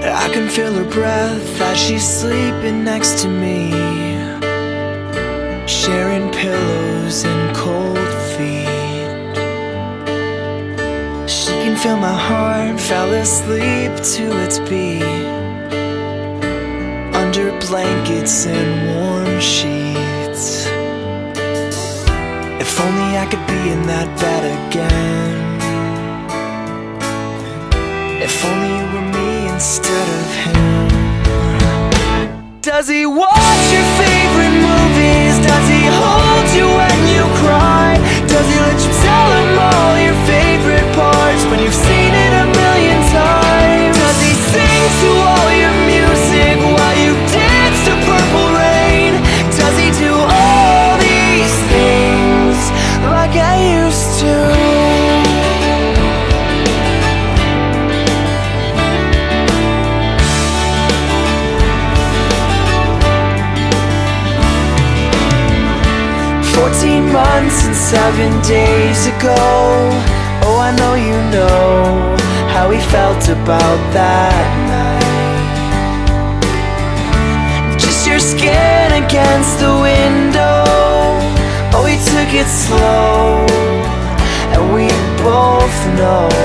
I can feel her breath as she's sleeping next to me. Sharing pillows and cold feet. She can feel my heart, fell asleep to its beat. Under blankets and warm sheets. If only I could be in that bed again. If only you were instead of him. Does he watch your favorite movies? 14 months and 7 days ago. Oh, I know you know how we felt about that night. Just your skin against the window. Oh, we took it slow And we both know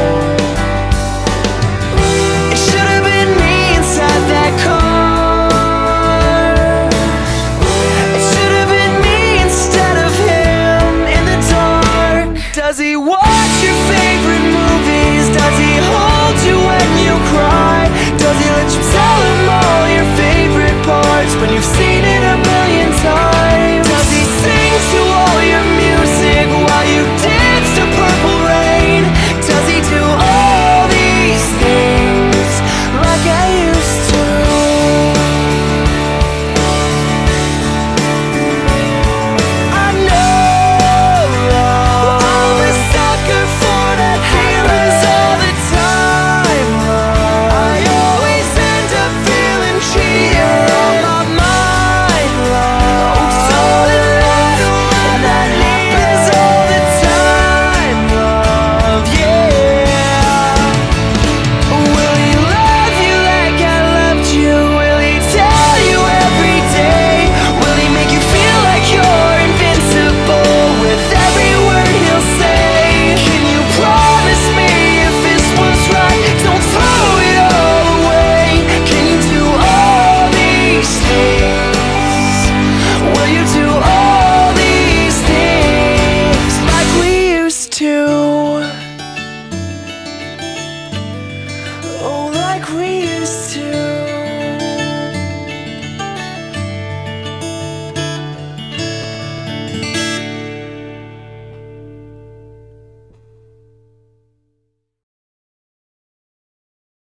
You.